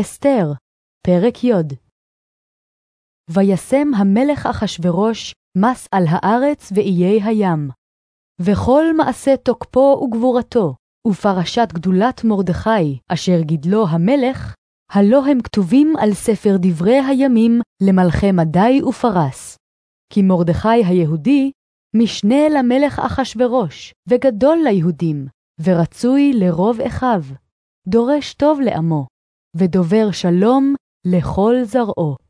אסתר, פרק י. וישם המלך אחשורוש מס על הארץ ואיי הים. וכל מעשה תוקפו וגבורתו, ופרשת גדולת מרדכי, אשר גידלו המלך, הלא הם כתובים על ספר דברי הימים למלכי מדי ופרס. כי מרדכי היהודי, משנה למלך אחשורוש, וגדול ליהודים, ורצוי לרוב אחיו, דורש טוב לעמו, ודובר שלום לכל זרעו.